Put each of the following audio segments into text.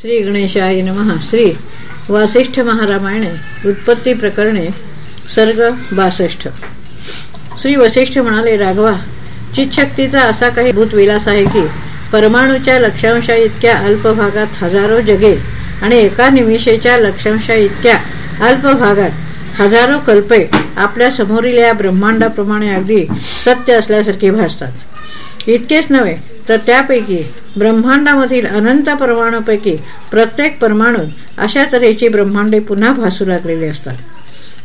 श्री गणेशाय नमः. श्री वासिष्ठ महारामायणे उत्पत्ती प्रकरणे सर्ग बासष्ट. श्री वसिष्ठ म्हणाले राघवा चितशक्तीचा असा काही भूतविलास आहे की परमाणूच्या लक्षांशा इतक्या अल्प भागात हजारो जगे आणि एका निमिषेच्या लक्षांशा इतक्या अल्प भागात हजारो कल्पे आपल्या समोरील या ब्रह्मांडाप्रमाणे अगदी सत्य असल्यासारखे भासतात. इतकेच नव्हे तर त्यापैकी ब्रह्मांडामधील अनंत परमाणूपैकी प्रत्येक परमाणू अशा तऱ्हेची ब्रह्मांडे पुन्हा भासू लागलेली असतात.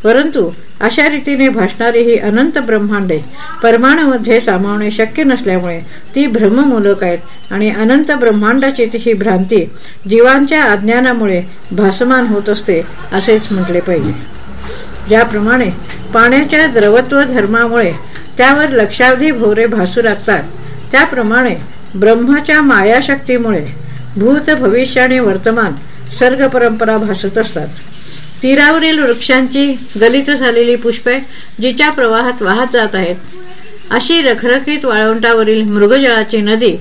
परंतु अशा रीतीने भासणारी ही अनंत ब्रह्मांडे परमाणूमध्ये सामावणे शक्य नसल्यामुळे ती भ्रममूलक आहेत आणि अनंत ब्रह्मांडाची ही भ्रांती जीवांच्या अज्ञानामुळे भासमान होत असते असेच म्हटले पाहिजे. ज्याप्रमाणे पाण्याच्या द्रवत्व धर्मामुळे त्यावर लक्षावधी भोवरे भासू लागतात त्याप्रमाणे ब्रह्माच्या मायाशक्तीमुळे भूत भविष्य आणि वर्तमान सर्ग परंपरा भासत असतात. तीरावरील वृक्षांची गलित झालेली पुष्पे जिच्या प्रवाहात वाहत जात आहेत. अशी रखरखीत वाळवंटावरील मृगजळाची नदी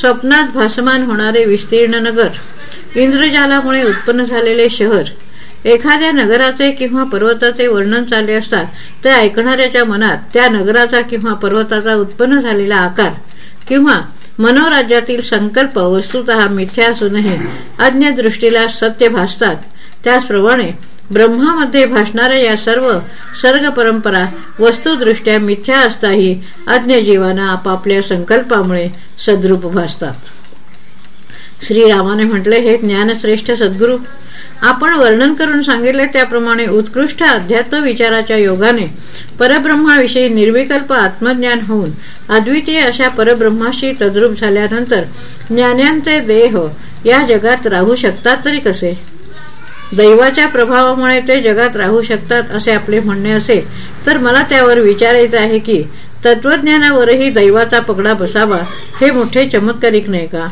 स्वप्नात भासमान होणारे विस्तीर्ण नगर इंद्रजालामुळे उत्पन्न झालेले शहर एखाद्या नगराचे किंवा पर्वताचे वर्णन चालले असतात ते ऐकणाऱ्याच्या मनात त्या नगराचा किंवा पर्वताचा उत्पन्न झालेला आकार किंवा मनोराज्यातील संकल्प वस्तुत मिथ्या असूनही अज्ञ दृष्टीला सत्य भासतात. त्याचप्रमाणे ब्रह्मामध्ये भासणाऱ्या या सर्व सर्ग परंपरा वस्तुदृष्ट्या मिथ्या असताही अज्ञ जीवाना आपापल्या संकल्पामुळे सद्रूप भासतात. श्रीरामाने म्हटले हे ज्ञानश्रेष्ठ सद्गुरू आपण वर्णन करून सांगितले त्याप्रमाणे उत्कृष्ट अध्यात्म विचाराच्या योगाने परब्रह्माविषयी निर्विकल्प आत्मज्ञान होऊन अद्वितीय अशा परब्रह्माशी तद्रूप झाल्यानंतर ज्ञानांचे देह या जगात राहू शकतात तरी कसे? दैवाच्या प्रभावामुळे ते जगात राहू शकतात असे आपले म्हणणे असेल तर मला त्यावर विचारायचं आहे की तत्वज्ञानावरही दैवाचा पगडा बसावा हे मोठे चमत्कारिक नाही का?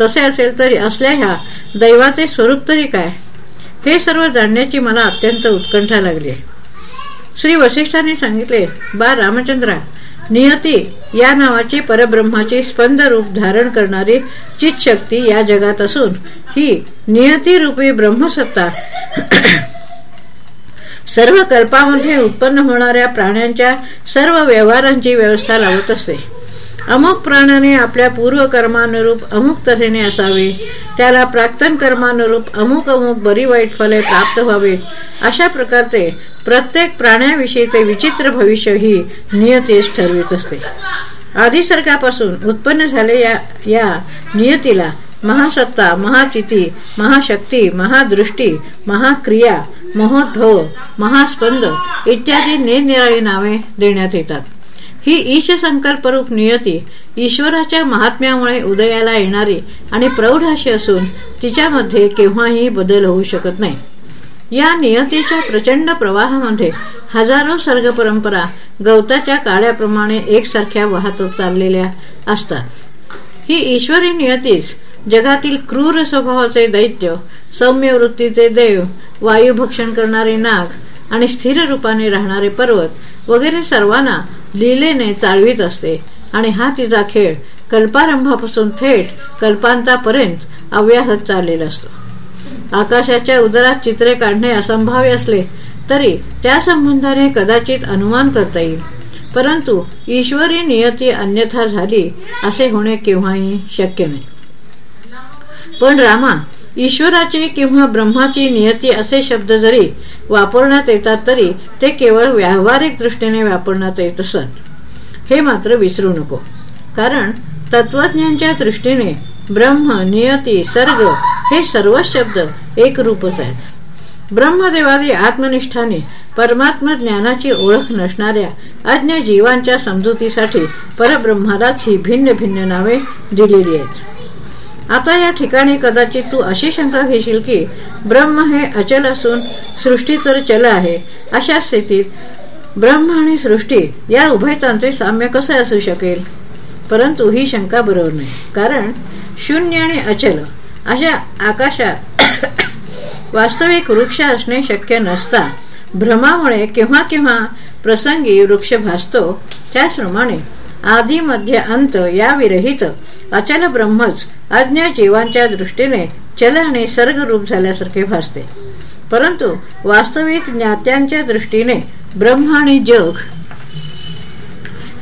तसे असेल तरी असल्या ह्या दैवाचे स्वरूप तरी काय? हे सर्व जाणण्याची मला अत्यंत उत्कंठा लागली. श्री वशिष्ठांनी सांगितले बा रामचंद्रा नियती या नावाची परब्रह्माची स्पंद रूप धारण करणारी चित शक्ती या जगात असून ही नियती रूपी ब्रह्मसत्ता सर्व कल्पामध्ये उत्पन्न होणाऱ्या प्राण्यांच्या सर्व व्यवहारांची व्यवस्था लावत असते. अमुक प्राण्याने आपल्या पूर्व कर्मानुरूप अमुक तऱ्हेने असावे त्याला प्राक्तन कर्मानुरूप अमुक अमुक बरी वाईट फले प्राप्त व्हावे. अशा प्रकारचे प्रत्येक प्राण्याविषयीचे विचित्र भविष्य ही नियतीस ठरवित असते. आदिसर्गापासून उत्पन्न झाले या नियतीला महासत्ता महाचिती महाशक्ती महादृष्टी महाक्रिया महोद्भव महास्पंद इत्यादी निरनिराळी नावे देण्यात येतात. ही ईश संकल्परूप नियती ईश्वराच्या महात्म्यामुळे उदयाला येणारी आणि प्रौढ अशी असून तिच्यामध्ये केव्हाही बदल होऊ शकत नाही. या नियतीच्या प्रचंड प्रवाहामध्ये हजारो सर्ग परंपरा गवताच्या काळ्याप्रमाणे एकसारख्या वाहत चाललेल्या असतात. ही ईश्वरी नियतीच जगातील क्रूर स्वभावाचे दैत्य सौम्य वृत्तीचे देव वायुभक्षण करणारे नाग आणि स्थिर रूपाने राहणारे पर्वत वगैरे सर्वांना लीलेने चालवीत असते. आणि हा तिचा खेळ कल्पारंभापासून थेट कल्पांतापर्यंत अव्याहत चाललेला असतो. आकाशाच्या उदरात चित्रे काढणे असंभाव्य असले तरी त्या संबंधाने कदाचित अनुमान करता येईल. परंतु ईश्वरी नियती अन्यथा झाली असे होणे केव्हाही शक्य नाही. पण रामा ईश्वराची किंवा ब्रह्माची नियती असे शब्द जरी वापरण्यात येतात तरी ते केवळ व्यावहारिक दृष्टीने वापरण्यात येत असत. हे मात्र विसरू नको. कारण तत्वज्ञांच्या दृष्टीने ब्रह्म नियती सर्ग हे सर्व शब्द एक रूपच आहेत. ब्रह्मदेवादी आत्मनिष्ठाने परमात्म ज्ञानाची ओळख नसणाऱ्या अज्ञ जीवांच्या समजुतीसाठी परब्रह्मालाच ही भिन्न भिन्न नावे दिलेली आहेत. आता या ठिकाणी कदाचित तू अशी शंका घेशील की ब्रह्म हे अचल असून सृष्टी तर चल आहे. अशा स्थितीत ब्रह्म आणि सृष्टी या उभयतांचे साम्य कसे असू शकेल? परंतु ही शंका बरोबर नाही. कारण शून्य आणि अचल अशा आकाशात वास्तविक वृक्ष असणे शक्य नसता. भ्रमामुळे केव्हा केव्हा प्रसंगी वृक्ष भासतो त्याचप्रमाणे आदी मध्य अंत या विरहित अचल ब्रह्मच अज्ञ जीवांच्या दृष्टीने चल आणि सर्ग रूप झाल्यासारखे भासते. परंतु वास्तविक ज्ञात्यांच्या दृष्टीने ब्रह्म आणि जग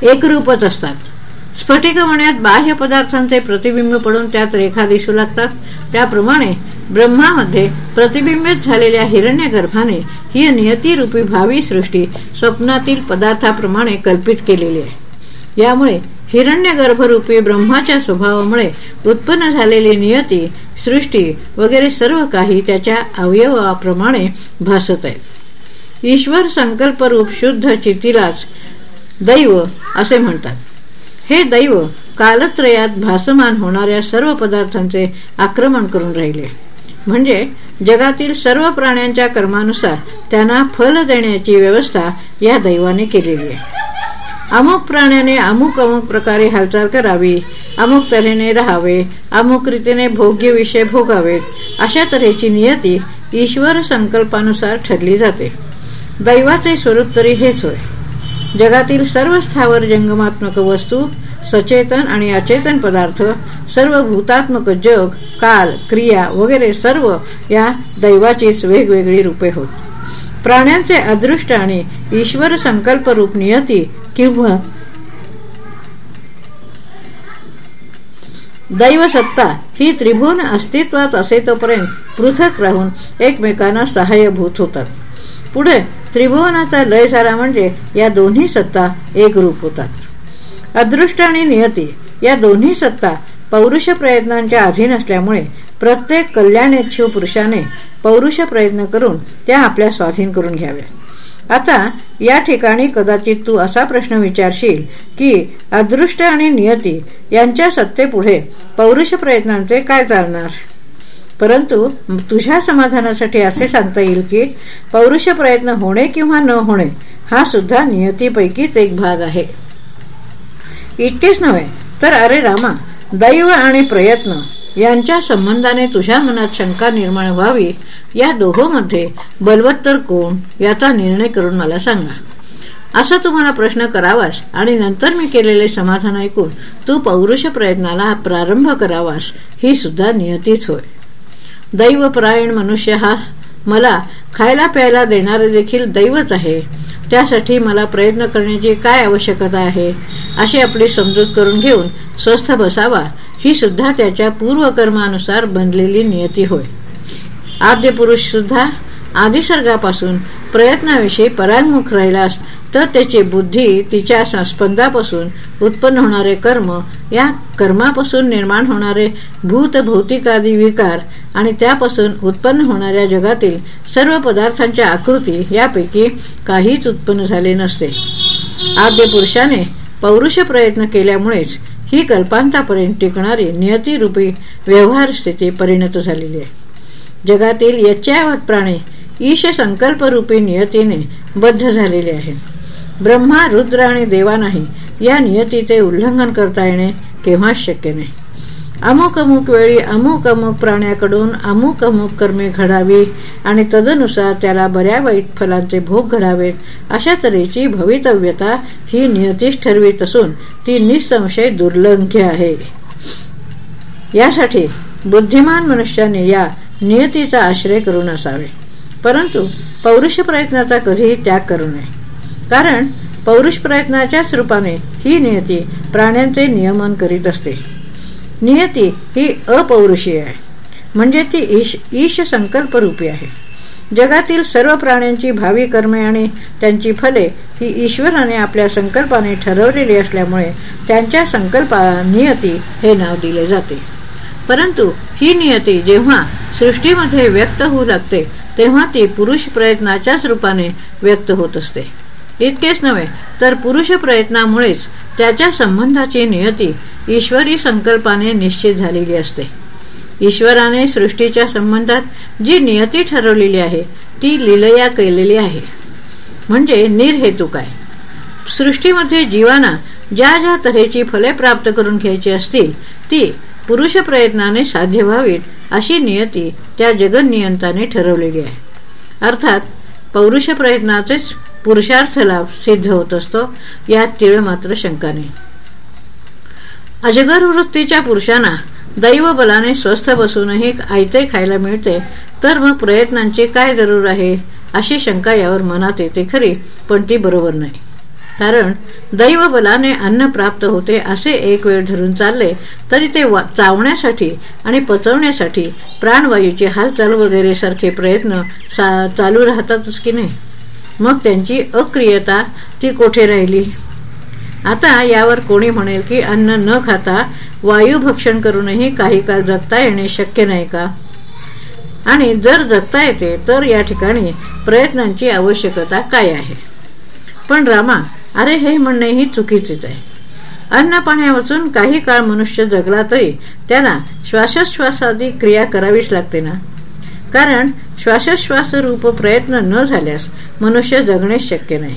एकरूपच असतात. स्फटिकपण्यात बाह्य पदार्थांचे प्रतिबिंब पडून त्यात रेखा दिसू लागतात. त्याप्रमाणे ब्रह्मामध्ये प्रतिबिंबित झालेल्या हिरण्य गर्भाने ही नियतीरूपी भावी सृष्टी स्वप्नातील पदार्थाप्रमाणे कल्पित केलेली आहे. यामुळे हिरण्य गर्भरूपी ब्रह्माच्या स्वभावामुळे उत्पन्न झालेली नियती सृष्टी वगैरे सर्व काही त्याच्या अवयवाप्रमाणे भासत आहे ईश्वर संकल्परूप शुद्ध चितीलाच दैव असे म्हणतात. हे दैव कालत्रयात भासमान होणाऱ्या सर्व पदार्थांचे आक्रमण करून राहिले. म्हणजे जगातील सर्व प्राण्यांच्या कर्मानुसार त्यांना फल देण्याची व्यवस्था या दैवाने केलेली आहे. अमुक प्राण्याने अमुक अमुक प्रकारे हालचाल करावी अमुक तऱ्हेने राहावे अमुक रीतीने भोग्य विषय भोगावेत अशा तऱ्हेची नियती ईश्वर संकल्पानुसार ठरली जाते. दैवाचे स्वरूप तरी हेच होय. जगातील सर्व स्थावर जंगमात्मक वस्तू सचेतन आणि अचेतन पदार्थ सर्व भूतात्मक जग काल क्रिया वगैरे सर्व या दैवाचीच वेगवेगळी रूपे होत. प्राण्यांचे अदृष्ट आणि ईश्वर संकल्प रूप नियती किंवा दैव सत्ता ही त्रिभुवन अस्तित्वात असे तोपर्यंत पृथक राहून एकमेकांना सहाय्यभूत होतात. पुढे त्रिभुवनाचा लय झाला म्हणजे या दोन्ही सत्ता एकरूप होतात. अदृष्ट आणि नियती या दोन्ही सत्ता पौरुष प्रयत्नांच्या अधीन असल्यामुळे प्रत्येक कल्याणेच्छू पुरुषाने पौरुष प्रयत्न करून त्या आपल्या स्वाधीन करून घ्याव्या. आता या ठिकाणी कदाचित तू असा प्रश्न विचारशील की अदृष्ट आणि नियती यांच्या सत्तेपुढे पौरुष प्रयत्नांचे काय चालणार? परंतु तुझ्या समाधानासाठी असे सांगता येईल की पौरुष प्रयत्न होणे किंवा न होणे हा सुद्धा नियतीपैकीच एक भाग आहे. इतकेच नव्हे तर अरे रामा दैव आणि प्रयत्न यांच्या संबंधाने तुझ्या मनात शंका निर्माण व्हावी या दोघोमध्ये बलवत्तर कोण याचा निर्णय करून मला सांगा. असा तुम्हाला प्रश्न करावास आणि नंतर मी केलेले समाधान ऐकून तू पौरुष प्रयत्नाला प्रारंभ करावास ही सुद्धा नियतीच होय. दैवपरायण मनुष्य हा मला खायला प्यायला देणारे देखील दैवच आहे. त्यासाठी मला प्रयत्न करण्याची काय आवश्यकता आहे? अशी आपली समजूत करून घेऊन स्वस्थ बसावा ही सुद्धा त्याच्या पूर्वकर्मानुसार बनलेली नियती होय. आद्य पुरुष सुद्धा आदिसर्गापासून प्रयत्नाविषयी परांगमुख राहिला तर त्याची बुद्धी तिच्या संस्पंदापासून उत्पन्न होणारे कर्म या कर्मापासून निर्माण होणारे भूत भौतिकादी विकार आणि त्यापासून उत्पन्न होणाऱ्या जगातील सर्व पदार्थांच्या आकृती यापैकी काहीच उत्पन्न झाले नसते. आद्य पुरुषाने पौरुष प्रयत्न केल्यामुळेच ही कल्पांतापर्यंत टिकणारी नियतीरूपी व्यवहार स्थिती परिणत झालेली आहे. जगातील यच्च्यावत प्राणी ईश संकल्परूपी नियतीने बद्ध झालेले आहेत. ब्रह्मा रुद्र आणि देवा नाही. या नियतीचे उल्लंघन करता येणे केव्हाच शक्य नाही. अमुक अमुक वेळी अमुक अमुक प्राण्याकडून अमुक अमुक कर्मे घडावी आणि तदनुसार त्याला बऱ्या वाईट फलांचे भोग घडावेत. अशा तऱ्हेची भवितव्यता ही नियतीच ठरवीत असून ती निसंशय दुर्लंघ्य आहे. यासाठी बुद्धिमान मनुष्याने या नियतीचा आश्रय करून असावे. परंतु पौरुष प्रयत्नाचा कधीही त्याग करू नये. कारण पौरुष प्रयत्नाच्याच रूपाने ही नियती प्राण्यांचे नियमन करीत असते. नियती ही अपौरुषीय आहे. म्हणजे ती ईश ईश संकल्परूपी आहे. जगातील सर्व प्राण्यांची भावी कर्मे आणि त्यांची फले ही ईश्वराने आपल्या संकल्पाने ठरवलेली असल्यामुळे त्यांच्या संकल्पाला नियती हे नाव दिले जाते. परंतु ही नियती जेव्हा सृष्टीमध्ये व्यक्त होऊ लागते तेव्हा ती पुरुष प्रयत्नाच्याच रूपाने व्यक्त होत असते. इतकेच नव्हे तर पुरुष प्रयत्नामुळेच त्याच्या संबंधाची नियती ईश्वरी संकल्पाने निश्चित झालेली असते. ईश्वराने सृष्टीच्या संबंधात जी नियती ठरवलेली आहे ती लिलया केलेली आहे. म्हणजे निर्हेतुक आहे सृष्टीमध्ये जीवाना ज्या ज्या तऱ्हेची फले प्राप्त करून घ्यायची असतील ती पुरुष प्रयत्नाने साध्य व्हावीत अशी नियती त्या जगनियंताने ठरवलेली आहे. अर्थात पौरुष प्रयत्नाचेच पुरुषार्थ लाभ सिद्ध होत असतो यात तिळ मात्र शंका नाही. अजगर वृत्तीच्या पुरुषांना दैव बलाने स्वस्थ बसूनही आयते खायला मिळते तर मग प्रयत्नांची काय जरूर आहे अशी शंका यावर मनात येते खरी पण ती बरोबर नाही. कारण दैवबलाने अन्न प्राप्त होते असे एक वेळ धरून चालले तरी ते चावण्यासाठी आणि पचवण्यासाठी प्राणवायूची हालचाल वगैरे सारखे प्रयत्न चालू राहतातच की नाही. मग त्यांची अक्रियता ती कोठे राहिली? आता यावर कोणी म्हणेल की अन्न न खाता वायू भक्षण करूनही काही काळ जगता येणे शक्य नाही का? आणि जर जगता येते तर या ठिकाणी प्रयत्नांची आवश्यकता काय आहे? पण रामा अरे हे म्हणणेही चुकीचेच आहे. अन्न पाण्यापासून काही काळ मनुष्य जगला तरी त्याला श्वासोश्वासादी क्रिया करावीच लागते ना? कारण श्वासोश्वास रूप प्रयत्न न झाल्यास मनुष्य जगणे शक्य नाही.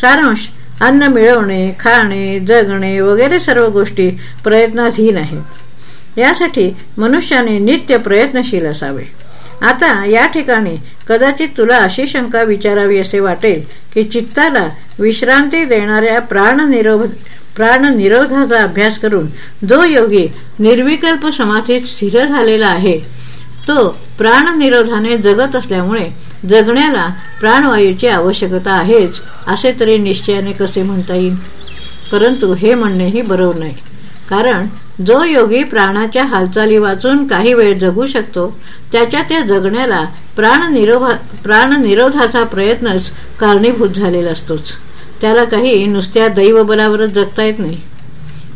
सारांश अन्न मिळवणे खाणे जगणे वगैरे सर्व गोष्टी प्रयत्नाधीन आहेत. यासाठी मनुष्याने नित्य प्रयत्नशील असावे. आता या ठिकाणी कदाचित तुला अशी शंका विचारावी असे वाटेल की चित्ताला विश्रांती देणाऱ्या प्राणनिरोध प्राणनिरोधाचा अभ्यास करून जो योगी निर्विकल्प समाधीत स्थिर झालेला आहे तो प्राणनिरोधाने जगत असल्यामुळे जगण्याला प्राणवायूची आवश्यकता आहेच असे तरी निश्चयाने कसे म्हणता येईल? परंतु हे म्हणणेही बरोबर नाही. कारण जो योगी प्राणाच्या हालचाली वाचून काही वेळ जगू शकतो त्याच्या त्या जगण्याला प्राणनिरोधाचा प्रयत्नच कारणीभूत झालेला असतोच. त्याला काही नुसत्या दैवबलावरच जगता येत नाही.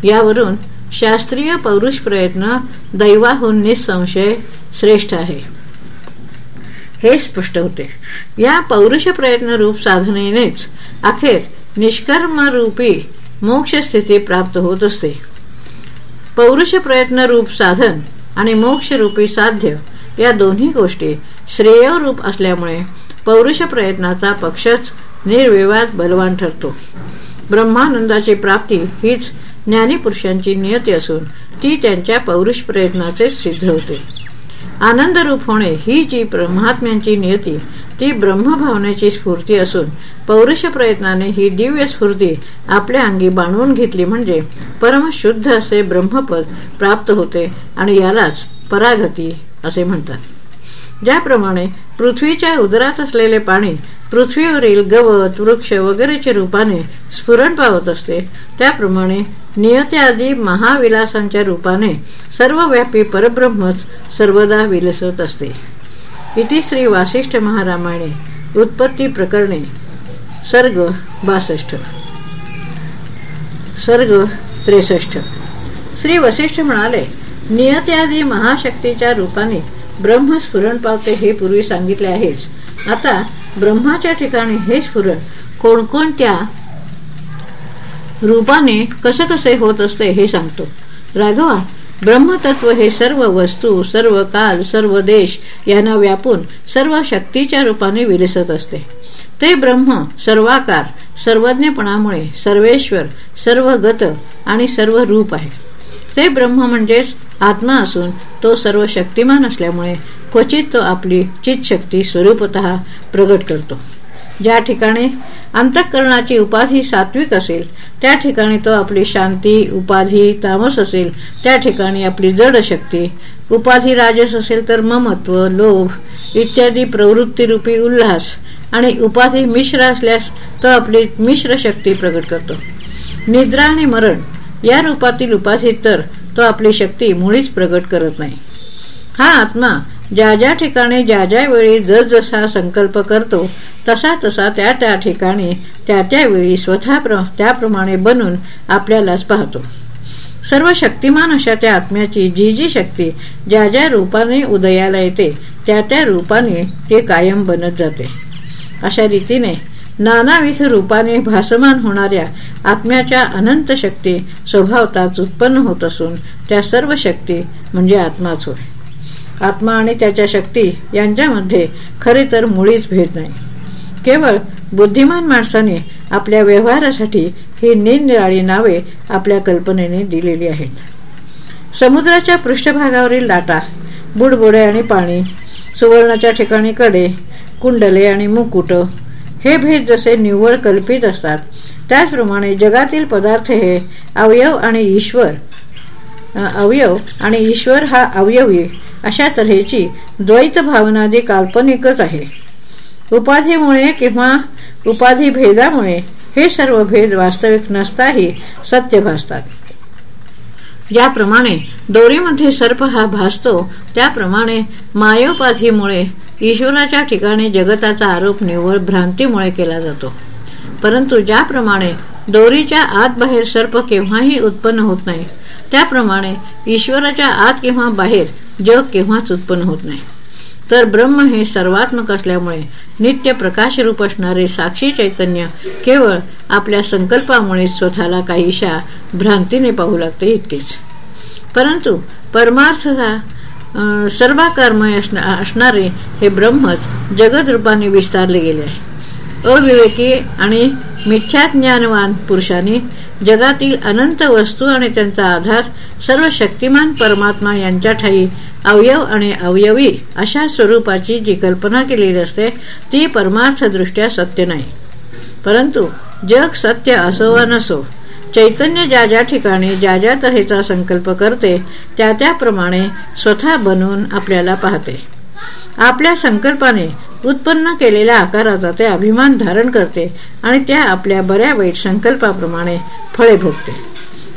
यावरून शास्त्रीय पौरुष प्रयत्न दैवाहून निसंशय श्रेष्ठ आहे. हे स्पष्ट होते. या पौरुष प्रयत्न रूप साधनेनेच अखेर निष्कर्मरूपी मोक्ष स्थिती प्राप्त होत असते. पौरुष प्रयत्न रूप साधन आणि मोक्ष रूपी साध्य या दोन्ही गोष्टी श्रेयरूप असल्यामुळे पौरुष प्रयत्नाचा पक्षच निर्विवाद बलवान ठरतो. ब्रह्मानंदाची प्राप्ती हीच ज्ञानीपुरुषांची नियती असून ती त्यांच्या पौरुष प्रयत्नाचे सिद्ध होते. आनंदरूप होणे ही जी महात्म्यांची नियती ती ब्रह्मभावनेची स्फूर्ती असून पौरुष प्रयत्नाने ही दिव्य स्फूर्ती आपल्या अंगी बांधवून घेतली म्हणजे परमशुद्ध असे ब्रह्मपद प्राप्त होते आणि यालाच परागती असे म्हणतात. ज्याप्रमाणे पृथ्वीच्या उदरात असलेले पाणी पृथ्वीवरील गवत वृक्ष वगैरेच्या रूपाने स्फुरण पावत असते. त्याप्रमाणे नियत्यादी महाविलासांच्या रूपाने सर्वव्यापी परब्रह्मच सर्वदा विलसत असते. इति श्री वासिष्ठ महारामाने उत्पत्ती प्रकरणे सर्ग बासष्ट. सर्ग त्रेसष्ट. श्री वसिष्ठ म्हणाले नियत्यादी महाशक्तीच्या रूपाने ब्रह्मस्फुरण पावते हे पूर्वी सांगितले आहेच. आता ब्रह्माच्या ठिकाणी हे स्फुरण कोणकोणत्या रूपाने कसे कसे होत असते हे सांगतो. राघवा ब्रह्मतत्व हे सर्व वस्तू सर्व काल सर्व देश यांना व्यापून सर्व शक्तीच्या रूपाने विरसत असते. ते ब्रह्म सर्वाकार सर्वज्ञपणामुळे सर्वेश्वर सर्व गत आणि सर्व रूप आहे. ते ब्रह्म म्हणजेच आत्मा असून तो सर्व शक्तिमान असल्यामुळे क्वचित तो आपली चितशक्ती स्वरूपत प्रगट करतो. ज्या ठिकाणी अंतःकरणाची उपाधी सात्विक असेल त्या ठिकाणी तो आपली शांती उपाधी तामस असेल त्या ठिकाणी आपली जड शक्ती उपाधी राजस असेल तर ममत्व लोभ इत्यादी प्रवृत्तीरूपी उल्हास आणि उपाधी मिश्र असल्यास तो आपली मिश्र शक्ती प्रकट करतो. निद्रा आणि मरण या रूपातील उपाधी तर तो आपली शक्ती मुळीच प्रगट करत नाही. हा आत्मा ज्या ज्या ठिकाणी ज्या ज्या वेळी जसजसा संकल्प करतो तसा तसा त्या त्या ठिकाणी त्या त्यावेळी स्वतः त्याप्रमाणे बनून आपल्यालाच पाहतो. सर्व शक्तिमान अशा त्या आत्म्याची जी जी शक्ती ज्या ज्या रूपाने उदयाला येते त्या त्या रूपाने ते कायम बनत जाते. अशा रीतीने नानाविध रूपाने भासमान होणाऱ्या आत्म्याच्या अनंत शक्ती स्वभावताच उत्पन्न होत असून त्या सर्व शक्ती म्हणजे आत्माच होय. आत्मा आणि त्याच्या शक्ती यांच्यामध्ये खरे तर मुळीच भेद नाही. केवळ बुद्धिमान माणसाने आपल्या व्यवहारासाठी ही निरनिराळी नावे आपल्या कल्पनेने दिलेली आहेत. समुद्राच्या पृष्ठभागावरील लाटा बुडबुडे आणि पाणी सुवर्णाच्या ठिकाणी कडे कुंडले आणि मुकुट हे भेद जसे निव्वळ कल्पित असतात त्याचप्रमाणे जगातील पदार्थ हे अवयव आणि ईश्वर अवयव आणि ईश्वर हा अवयवी अशा तऱ्हेची द्वैत भावनादी काल्पनिकच आहे. उपाधीमुळे किंवा उपाधी भेदामुळे हे सर्व भेद वास्तविक नसताही सत्य भासतात. ज्याप्रमाणे दोरीमध्ये सर्प हा भासतो त्याप्रमाणे मायोपाधीमुळे ईश्वराच्या ठिकाणी जगताचा आरोप निव्वळ भ्रांतीमुळे केला जातो. परंतु ज्याप्रमाणे दोरीच्या आत बाहेर सर्प केव्हाही उत्पन्न होत नाही त्याप्रमाणे ईश्वराच्या आत किंवा बाहेर जग केव्हाच उत्पन्न होत नाही. तर ब्रह्म हे सर्वात्मक असल्यामुळे नित्य प्रकाश रूप असणारे साक्षी चैतन्य केवळ आपल्या संकल्पामुळे स्वतःला काहीशा भ्रांतीने पाहू लागते इतकेच. परंतु परमार्थता सर्वाकर्मय असणारे हे ब्रह्मच जगद रूपाने विस्तारले गेले आहे. अविवेकी आणि मिथ्याज्ञानवान पुरुषांनी जगातील अनंत वस्तू आणि त्यांचा आधार सर्व शक्तिमान परमात्मा यांच्या ठाई अवयव आणि अवयवी अशा स्वरूपाची जी कल्पना केलेली असते ती परमार्थदृष्ट्या सत्य नाही. परंतु जग सत्य असो वा नसो चैतन्य ज्या ज्या ठिकाणी ज्या ज्या तऱ्हेचा संकल्प करते त्या त्याप्रमाणे स्वतः बनवून आपल्याला पाहते. आपल्या संकल्पाने उत्पन्न केलेल्या आकाराचा ते अभिमान धारण करते आणि त्या आपल्या बऱ्या वाईट संकल्पाप्रमाणे फळे भोगते.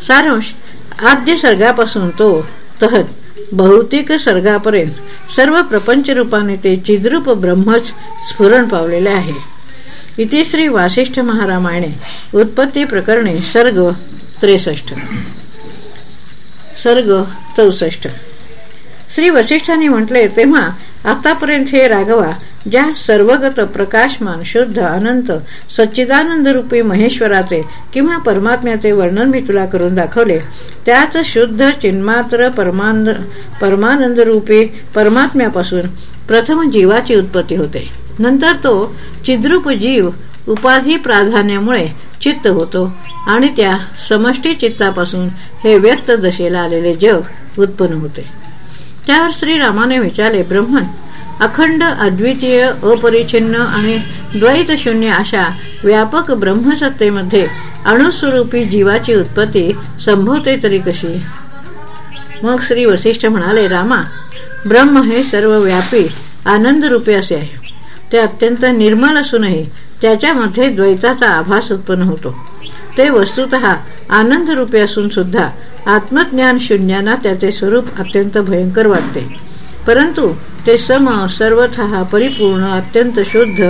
सारांश आद्य सर्गापासून तो तहत भौतिक सर्गापर्यंत सर्व प्रपंच रूपाने ते चिद्रूप ब्रह्मच स्फुरण पावलेले आहे. इथे श्री वासिष्ठ महारामायणे उत्पत्ती प्रकरणे सर्ग त्रेसष्ट. सर्ग चौसष्ट. श्री वसिष्ठांनी म्हटले तेव्हा आतापर्यंत हे राघवा ज्या सर्वगत प्रकाशमान शुद्ध अनंत सच्चिदानंद रूपी महेश्वराचे किंवा परमात्म्याचे वर्णन मी तुला करून दाखवले त्याच शुद्ध चिन्मात्र परमानंद परमानंद रूपी परमात्म्यापासून प्रथम जीवाची उत्पत्ती होते. नंतर तो चिद्रूप जीव उपाधी प्राधान्यामुळे चित्त होतो आणि त्या समष्टी चित्तापासून हे व्यक्त दशेला आलेले जग उत्पन्न होते. त्यावर श्रीरामाने विचारले ब्रह्मन अखंड अद्वितीय अपरिछिन्न आणि द्वैत शून्य अशा व्यापक ब्रह्मसत्तेमध्ये अणुस्वरूपी जीवाची उत्पत्ती संभवते तरी कशी? मग श्री वसिष्ठ म्हणाले रामा ब्रह्म हे सर्व व्यापी आनंद रूपे असे आहे. ते अत्यंत निर्मल असूनही त्याच्यामध्ये द्वैताचा आभास उत्पन्न होतो. ते वस्तुत आनंद रूपे असून सुद्धा आत्मज्ञान शून्यांना त्याचे स्वरूप अत्यंत भयंकर वाटते. परंतु ते सम सर्वथ परिपूर्ण अत्यंत शुद्ध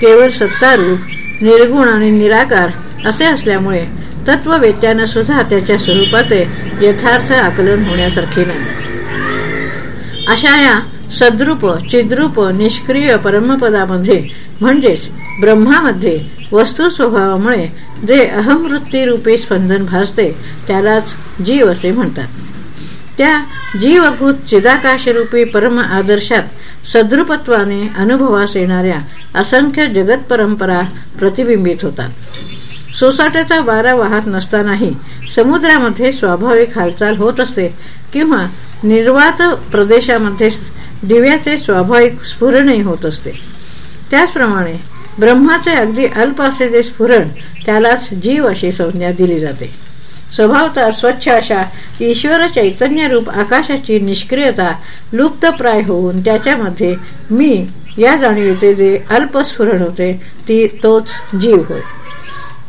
केवळ सत्तारूप निर्गुण आणि निराकार असे असल्यामुळे तत्ववेत्यानं सुद्धा त्याच्या स्वरूपाचे यथार्थ आकलन होण्यासारखे नाही. अशा या सद्रूप चिद्रूप निष्क्रिय परमपदामध्ये म्हणजेच ब्रह्मामध्ये वस्तू स्वभावामुळे जे अहमवृत्तीरूपी स्पंदन भासते त्यालाच जीव असे म्हणतात. त्या जीवभूत चिदाकाशरूपी परम आदर्शात सद्रुपत्वाने अनुभवास येणाऱ्या असंख्य जगत परंपरा प्रतिबिंबित होतात. सोसाट्याचा वारा वाहत नसतानाही समुद्रामध्ये स्वाभाविक हालचाल होत असते किंवा निर्वात प्रदेशामध्ये दिव्याचे स्वाभाविक स्फुरणही होत असते. त्याचप्रमाणे ब्रह्माचे अगदी अल्प असे जे स्फुरण त्यालाच जीव अशी संज्ञा दिली जाते. स्वभावता स्वच्छ अशा ईश्वर चैतन्य रूप आकाशाची निष्क्रियता लुप्तप्राय होऊन त्याच्यामध्ये मी या जाणीवीचे जे अल्पस्फुरण होते ती तोच जीव होय.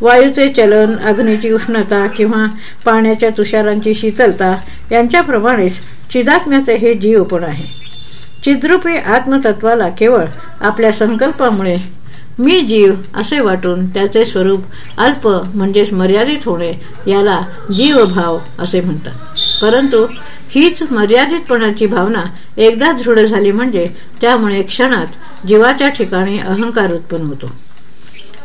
वायूचे चलन अग्नीची उष्णता किंवा पाण्याच्या तुषारांची शीतलता यांच्याप्रमाणेच चिदात्म्याचे हे जीव पण आहे. चिद्रूपी आत्मतत्वाला केवळ आपल्या संकल्पामुळे मी जीव असे वाटून त्याचे स्वरूप अल्प म्हणजेच मर्यादित होणे याला जीवभाव असे म्हणतात. परंतु हीच मर्यादितपणाची भावना एकदा दृढ झाली म्हणजे त्यामुळे क्षणात जीवाच्या ठिकाणी अहंकार उत्पन्न होतो.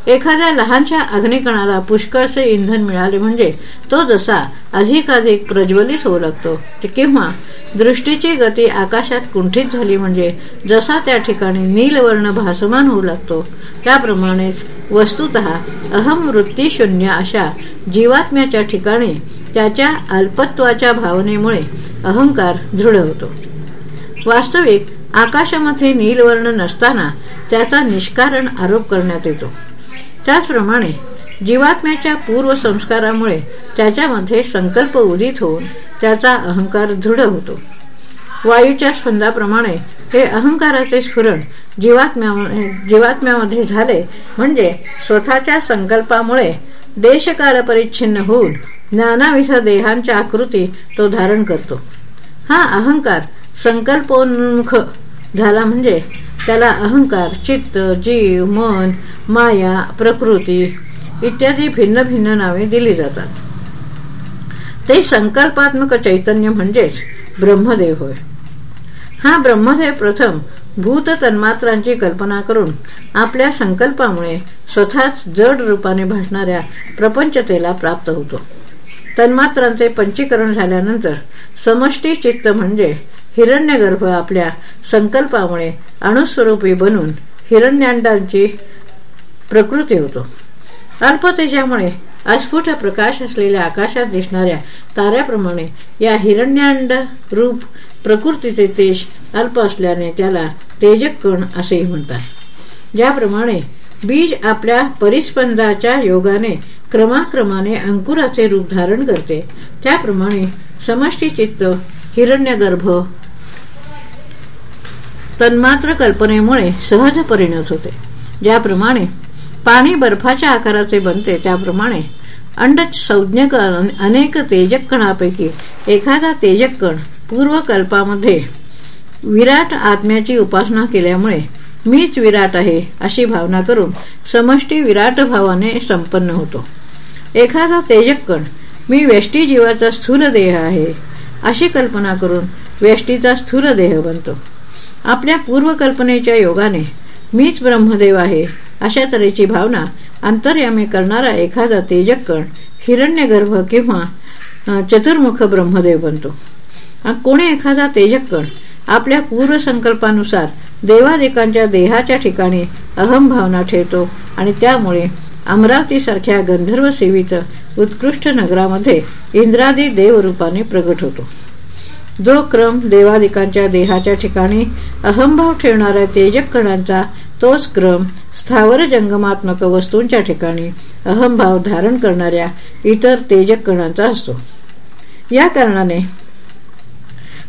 एखाद्या लहानशा अग्निकणाला पुष्कळसे इंधन मिळाले म्हणजे तो जसा अधिकाधिक प्रज्वलित होऊ लागतो किंवा दृष्टीची गती आकाशात कुंठित झाली म्हणजे जसा त्या ठिकाणी नीलवर्ण भासमान होऊ लागतो त्याप्रमाणेच वस्तुत अहम वृत्ती शून्य अशा जीवात्म्याच्या ठिकाणी त्याच्या अल्पत्वाच्या भावनेमुळे अहंकार दृढ होतो. वास्तविक आकाशामध्ये नीलवर्ण नसताना त्याचा निष्कारण आरोप करण्यात येतो. त्याचप्रमाणे जीवात्म्याच्या पूर्व संस्कारामुळे त्याच्यामध्ये संकल्प उदित होऊन त्याचा अहंकार दृढ होतो. वायूच्या स्पंदाप्रमाणे हे अहंकाराचे स्फुरण जीवात्म्यामध्ये जीवात्म्यामध्ये झाले म्हणजे स्वतःच्या संकल्पामुळे देशकाल परिच्छिन्न होऊन नानाविध देहांच्या आकृती तो धारण करतो. हा अहंकार संकल्पोन्मुख झाला म्हणजे त्याला अहंकार चित्त जीव मन माया प्रकृती इत्यादी भिन्न भिन्न नावे दिली जातात. ते संकल्पात्मक चैतन्य म्हणजेच ब्रह्मदेव होय. हा ब्रह्मदेव प्रथम भूत तन्मात्रांची कल्पना करून आपल्या संकल्पामुळे स्वतःच जड रूपाने भासणाऱ्या प्रपंचतेला प्राप्त होतो. तन्मात्रांचे पंचीकरण झाल्यानंतर समष्टी चित्त म्हणजे हिरण्यगर्भ आपल्या संकल्पामुळे अणुस्वरूपी बनून हिरण्यांडांची प्रकृती होतो. अल्पतेजामुळे अस्फुट प्रकाश असलेल्या आकाशात दिसणाऱ्या ताऱ्याप्रमाणे या हिरण्यांड रूप प्रकृतीचे तेज अल्प असल्याने त्याला तेजक कण असेही म्हणतात. ज्याप्रमाणे बीज आपल्या परिस्पंदाच्या योगाने क्रमाक्रमाने अंकुराचे रूप धारण करते त्याप्रमाणे समष्टी चित्त हिरण्यगर्भ तन्मात्र कल्पनेमुळे सहज परिणत होते. ज्याप्रमाणे पाणी बर्फाच्या आकाराचे बनते त्याप्रमाणे अंड संज्ञक अनेक तेजक कणापैकी एखादा तेजक कण पूर्वकल्पामध्ये विराट आत्म्याची उपासना केल्यामुळे मीच विराट आहे अशी भावना करून समष्टी विराट भावाने संपन्न होतो. एखादा तेजक कण मी वेष्टी जीवाचा स्थूल देह आहे अशी कल्पना करून वेष्टीचा स्थूल देह बनतो. आपल्या पूर्वकल्पनेच्या योगाने मीच ब्रह्मदेव आहे अशा तऱ्हेची भावना अंतर्यामी करणारा एखादा तेजकण हिरण्यगर्भ किंवा चतुर्मुख ब्रह्मदेव बनतो. कोणी एखादा तेजकण आपल्या पूर्वसंकल्पानुसार देवादेकांच्या देहाच्या ठिकाणी अहम भावना ठेवतो आणि त्यामुळे अमरावतीसारख्या गंधर्व सेवित उत्कृष्ट नगरामध्ये इंद्रादी देवरूपाने प्रगट होतो. जो क्रम देवादिकांच्या देहाच्या ठिकाणी अहंभाव ठेवणाऱ्या तेजक कणांचा तोच क्रम स्थावर जंगमात्मक वस्तूंच्या ठिकाणी अहमभाव धारण करणाऱ्या इतर तेजक कणांचा असतो. या कारणाने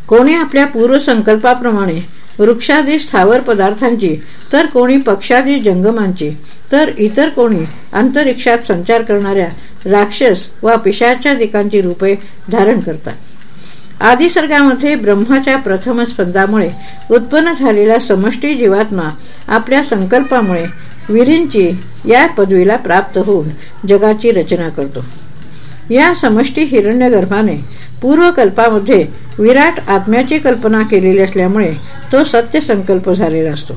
कोणी आपल्या पूर्वसंकल्पाप्रमाणे वृक्षादी स्थावर पदार्थांची तर कोणी पक्षादी जंगमांची तर इतर कोणी अंतरिक्षात संचार करणाऱ्या राक्षस वा पिशाच्या दिकांची रूपे धारण करतात. आदिसर्गामध्ये ब्रह्माच्या प्रथम स्पंदामुळे उत्पन्न झालेला समष्टी जीवात्मा आपल्या संकल्पामुळे विरींची या पदवीला प्राप्त होऊन जगाची रचना करतो. या समष्टी हिरण्यगर्भाने पूर्वकल्पामध्ये विराट आत्म्याची कल्पना केलेली असल्यामुळे तो सत्य संकल्प झालेला असतो.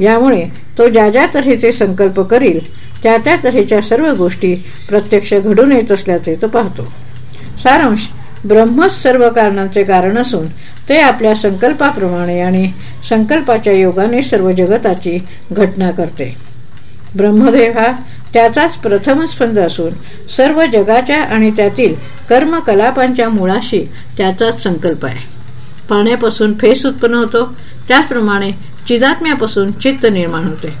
यामुळे तो ज्या ज्या तऱ्हेचे संकल्प करील त्या त्या तऱ्हेच्या सर्व गोष्टी प्रत्यक्ष घडून येत असल्याचे तो पाहतो. सारांश ब्रह्मच सर्व कारणांचे कारण असून ते आपल्या संकल्पाप्रमाणे आणि संकल्पाच्या योगाने सर्व जगताची घटना करते. ब्रह्मदेव हा त्याचाच प्रथम स्पंद असून सर्व जगाच्या आणि त्यातील कर्मकलापांच्या मुळाशी त्याचाच संकल्प आहे. पाण्यापासून फेस उत्पन्न होतो त्याचप्रमाणे चिदात्म्यापासून चित्त निर्माण होते.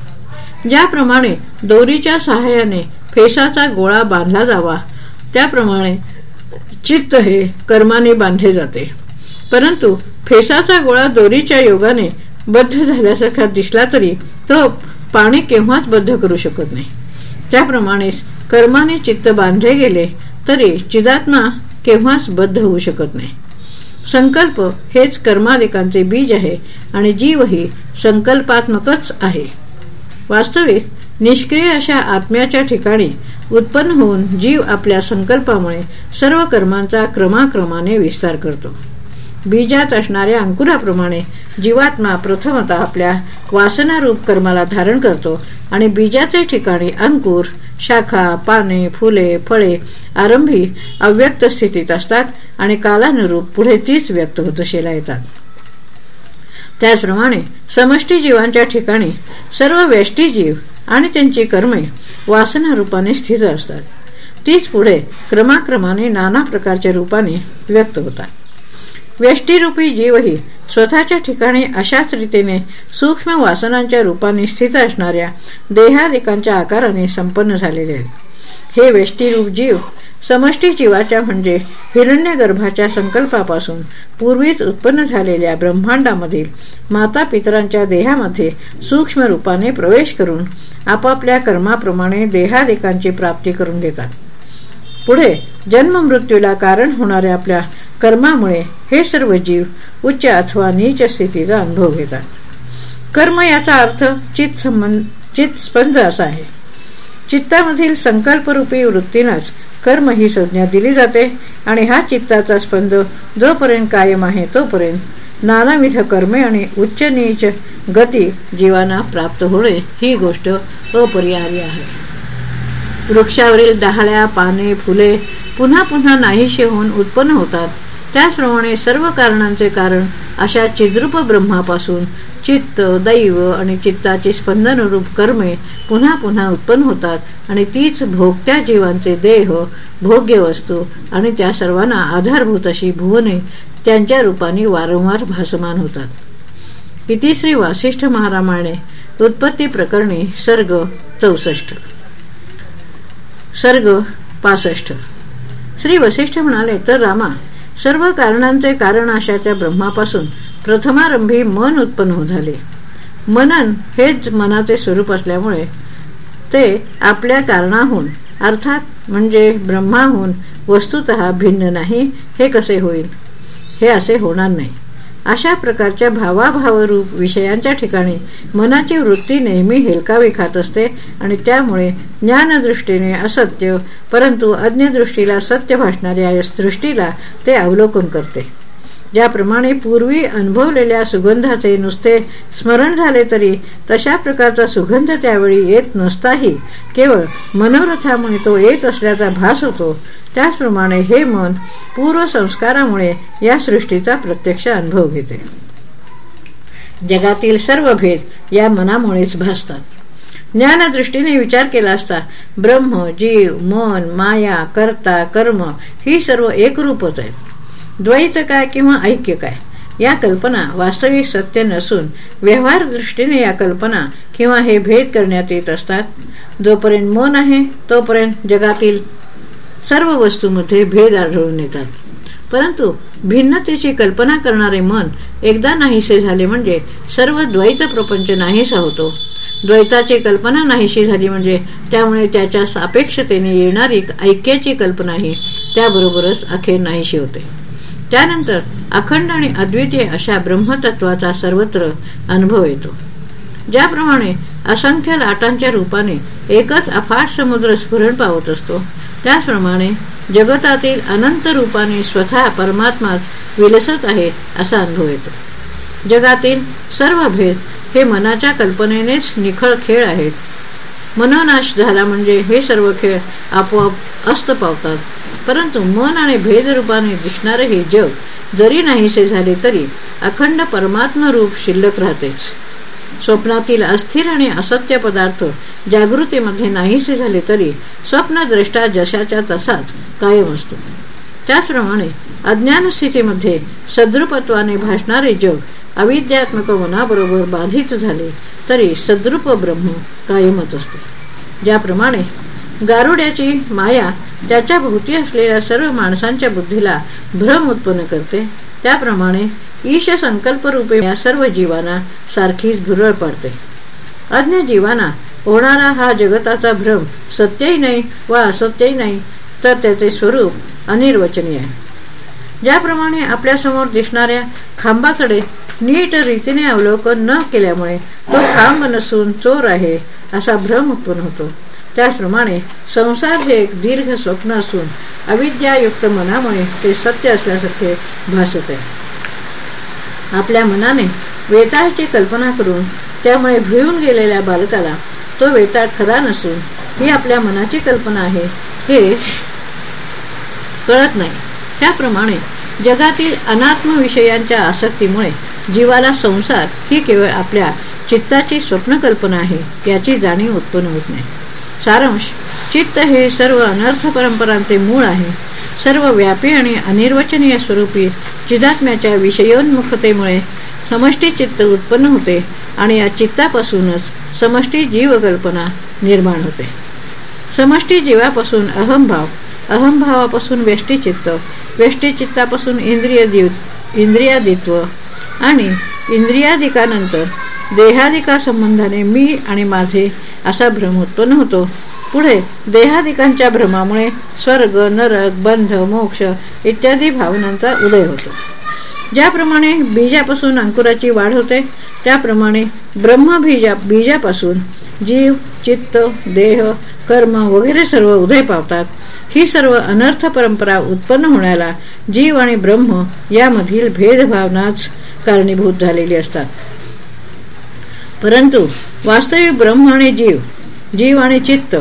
ज्याप्रमाणे दोरीच्या सहाय्याने फेसाचा गोळा बांधला जावा त्याप्रमाणे चित्त हे कर्माने बांधले जाते. परंतु फेसाचा गोळा दोरीच्या योगाने बद्ध झाल्यासारखा दिसला तरी तो पाणी केव्हाच बद्ध करू शकत नाही. त्याप्रमाणेच कर्माने चित्त बांधले गेले तरी चिदात्मा केव्हाच बद्ध होऊ शकत नाही. संकल्प हेच कर्मादिकांचे बीज आहे आणि जीवही संकल्पात्मकच आहे. वास्तविक निष्क्रिय अशा आत्म्याच्या ठिकाणी उत्पन्न होऊन जीव आपल्या संकल्पामुळे सर्व कर्मांचा क्रमाक्रमाने विस्तार करतो. बीजात असणाऱ्या अंकुराप्रमाणे जीवात्मा प्रथमतः आपल्या वासनारूप कर्माला धारण करतो आणि बीजाचे ठिकाणी अंकुर शाखा पाने फुले फळे आरंभी अव्यक्त स्थितीत असतात आणि कालानुरूप पुढे तीच व्यक्त होत शेला येतात. त्याचप्रमाणे समष्टी जीवांच्या ठिकाणी सर्व व्यष्टीजीव जीव आणि त्यांची कर्मे वासना रूपाने स्थित असतात. तीच पुढे क्रमाक्रमाने नाना प्रकारच्या रूपाने व्यक्त होतात. व्यष्टीरूपी जीवही स्वतःच्या ठिकाणी अशाच रीतीने सूक्ष्म वासनांच्या रूपाने स्थित असणाऱ्या देहादिकांच्या आकाराने संपन्न झालेले आहेत. हे वेष्टीरूप जीव समष्टी जीवाच्या म्हणजे हिरण्य गर्भाच्या संकल्पापासून पूर्वीच उत्पन्न झालेल्या ब्रह्मांडामधील माता पितरांच्या देहामध्ये सूक्ष्म रूपाने प्रवेश करून आपापल्या कर्माप्रमाणे देहादेकांची प्राप्ती करून घेतात पुढे जन्म मृत्यूला कारण होणाऱ्या आपल्या कर्मामुळे हे सर्व जीव उच्च अथवा नीच स्थितीचा अनुभव घेतात. कर्म याचा अर्थ चित संबंध चित स्पंद असा आहे. चित्तामधील संकल्परूपी वृत्तीनंच कर्म ही संज्ञा दिली जाते आणि हा चित्ताचा स्पंद जोपर्यंत कायम आहे तोपर्यंत नानाविध कर्मे आणि उच्च नीच गती जीवांना प्राप्त होणे ही गोष्ट अपरिहार्य आहे. वृक्षावरील डहाळ्या पाने फुले पुन्हा पुन्हा नाहीशी होऊन उत्पन्न होतात. त्याचप्रमाणे सर्व कारणांचे कारण अशा चिद्रूप ब्रह्मापासून चित्त दैव आणि चित्ताची स्पंदनरूप कर्मे पुन्हा पुन्हा उत्पन्न होतात आणि तीच भोगत्या जीवांचे देह भोग्य वस्तू आणि त्या सर्वांना आधारभूत अशी भुवने त्यांच्या रूपाने वारंवार भासमान होतात. इति श्री वासिष्ठ महारामाने उत्पत्ती प्रकरणी सर्ग चौसष्ट. सर्ग पासष्ट. श्री वसिष्ठ म्हणाले तर रामा सर्व कारणांचे कारण अशा त्या ब्रह्मापासून प्रथमारंभी मन उत्पन्न झाले. मनन हेच मनाचे स्वरूप असल्यामुळे ते आपल्या कारणाहून अर्थात म्हणजे ब्रह्माहून वस्तुत भिन्न नाही हे कसे होईल? हे असे होणार नाही. अशा प्रकारच्या भावाभावरूप विषयांच्या ठिकाणी मनाची वृत्ती नेहमी हेलकावी खात असते आणि त्यामुळे ज्ञानदृष्टीने असत्य परंतु अज्ञदृष्टीला सत्य भासणाऱ्या सृष्टीला ते अवलोकन करते. ज्याप्रमाणे पूर्वी अनुभवलेल्या सुगंधाचे नुसते स्मरण झाले तरी तशा प्रकारचा सुगंध त्यावेळी येत नसताही. केवळ मनोरथामुळे तो येत असल्याचा भास होतो. त्याचप्रमाणे हे मन पूर्व संस्कारामुळे या सृष्टीचा प्रत्यक्ष अनुभव घेते. जगातील सर्व भेद या मनामुळेच भासतात. ज्ञानदृष्टीने विचार केला असता ब्रह्म जीव मन माया कर्ता कर्म ही सर्व एकरूपच आहेत. द्वैत काय किंवा ऐक्य काय? या कल्पना वास्तविक सत्य नसून व्यवहार दृष्टीने या कल्पना किंवा हे भेद करण्यात येत असतात. जोपर्यंत मन आहे तोपर्यंत जगातील सर्व वस्तूंमध्ये भेद आढळून येतात. परंतु भिन्नतेची कल्पना करणारे मन एकदा नाहीसे झाले म्हणजे सर्व द्वैत प्रपंच नाहीसा होतो. द्वैताची कल्पना नाहीशी झाली म्हणजे त्यामुळे त्याच्या सापेक्षतेने येणारी ऐक्याची कल्पनाही त्याबरोबरच अखेर नाहीशी होते. त्यानंतर अखंड आणि अद्वितीय अशा ब्रह्मतत्वाचा सर्वत्र अनुभव येतो. ज्याप्रमाणे असंख्य लाटांच्या रूपाने एकच अफाट समुद्र स्फुरण पावत असतो. त्याचप्रमाणे जगतातील अनंत रूपाने स्वतः परमात्माच विलसत आहे असा अनुभव येतो. जगातील सर्व भेद हे मनाच्या कल्पनेनेच निखळ खेळ आहेत. मनोनाश झाला म्हणजे हे सर्व खेळ आपोआप अस्त पावतात. परंतु मन आणि भेदरूपाने दिसणारे हे जग जरी नाहीसे झाले तरी अखंड परमात्म रूप शिल्लक राहतेच. स्वप्नातील अस्थिर आणि असत्य पदार्थ जागृतीमध्ये नाहीसे झाले तरी स्वप्नद्रष्टा जशाच्या तसाच कायम असतो. त्याचप्रमाणे अज्ञान स्थितीमध्ये सद्रुपत्वाने भासणारे जग अविद्यात्मक मनाबरोबर बाधित झाले तरी सद्रुप ब्रह्म कायमच असते. ज्याप्रमाणे गारुड्याची माया त्याच्या भोवती असलेल्या सर्व माणसांच्या बुद्धीला भ्रम उत्पन्न करते. त्याप्रमाणे ईश संकल्प रूपे या सर्व जीवांना सारखीच भुरळ पडते. अज्ञ जीवांना होणारा हा जगताचा भ्रम सत्यही नाही व असत्यही नाही तर त्याचे स्वरूप अनिर्वचनीय आहे. ज्याप्रमाणे आपल्यासमोर दिसणाऱ्या खांबाकडे नीट रीतीने अवलोकन न केल्यामुळे तो खांब नसून चोर आहे असा भ्रम उत्पन्न होतो. त्याचप्रमाणे संसार हे एक दीर्घ स्वप्न असून अविद्यायुक्त मनामुळे ते सत्य असल्यासारखे भासत आहे. आपल्या मनाने वेताळची कल्पना करून त्यामुळे भिळून गेलेल्या बालकाला तो वेताळ खरा नसून ही आपल्या मनाची कल्पना आहे हे कळत नाही. त्याप्रमाणे जगातील अनात्म विषयांच्या आसक्तीमुळे जीवाला संसार ही केवळ आपल्या चित्ताची स्वप्नकल्पना आहे याची जाणीव उत्पन्न होत नाही. सारांश. चित्त हे सर्व अनर्थ परंपरांचे मूळ आहे. सर्व व्यापी आणि अनिर्वचनीय स्वरूपी चिदात्म्याच्या विषयोन्मुखतेमुळे समष्टी चित्त उत्पन्न होते आणि या चित्तापासूनच समष्टी जीवकल्पना निर्माण होते. समष्टी जीवापासून अहमभाव अहमभावापासून व्यष्टीचित्त व्यष्टीचित्तापासून इंद्रिय इंद्रियादित्व आणि इंद्रियादिकानंतर देहादिका संबंधाने मी आणि माझे असा भ्रम उत्पन्न होतो. पुढे देहादिकांच्या भ्रमामुळे स्वर्ग नरक बंध मोक्ष इत्यादी भावनांचा उदय होतो. ज्याप्रमाणे बीजापासून अंकुराची वाढ होते त्याप्रमाणे ब्रह्मबीजा बीजापासून जीव चित्त देह कर्म वगैरे सर्व उदय पावतात. ही सर्व अनर्थ परंपरा उत्पन्न होण्याला जीव आणि ब्रह्म यामधील भेदभावनाच कारणीभूत झालेली असतात. परंतु वास्तविक ब्रह्म आणि जीव जीव आणि चित्त